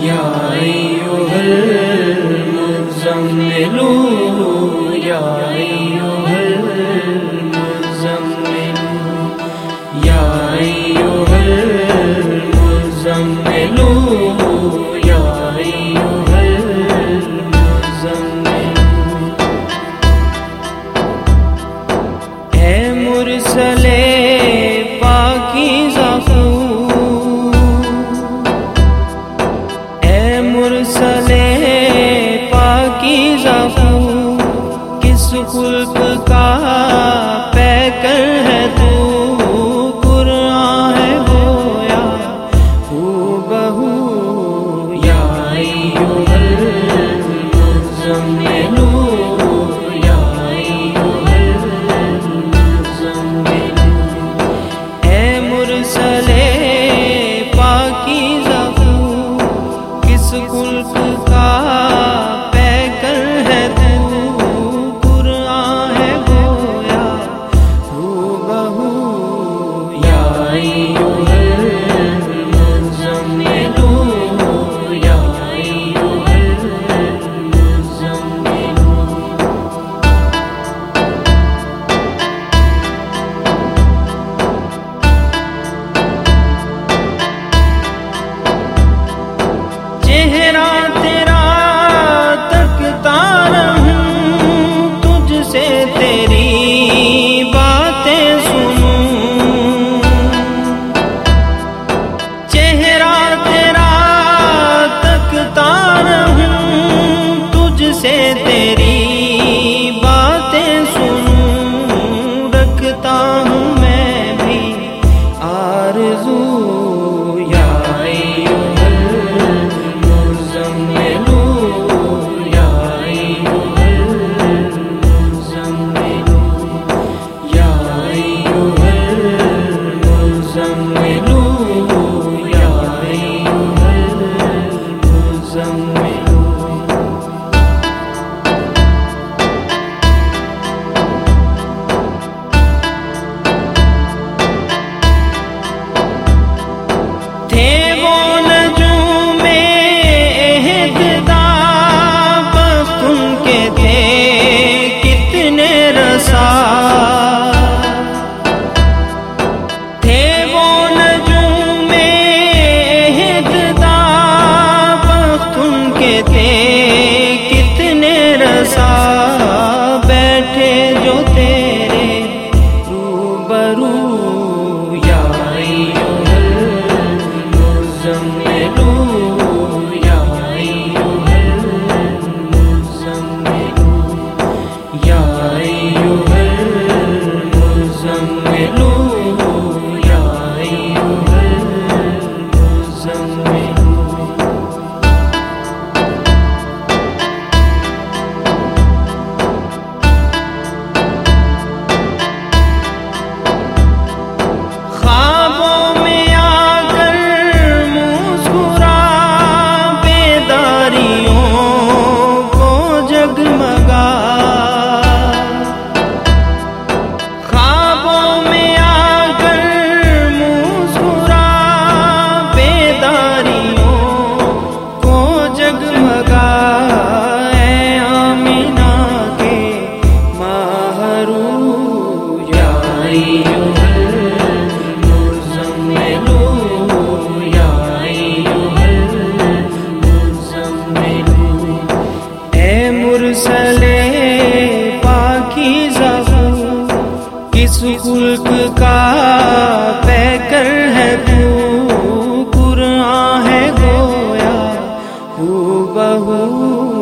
یا خلق کا پیکر تیری باتیں سنوں رکھتا ہوں میں بھی آرزو زمین خلق کا پیکر ہے تو قرآن ہے گویا ہو بہو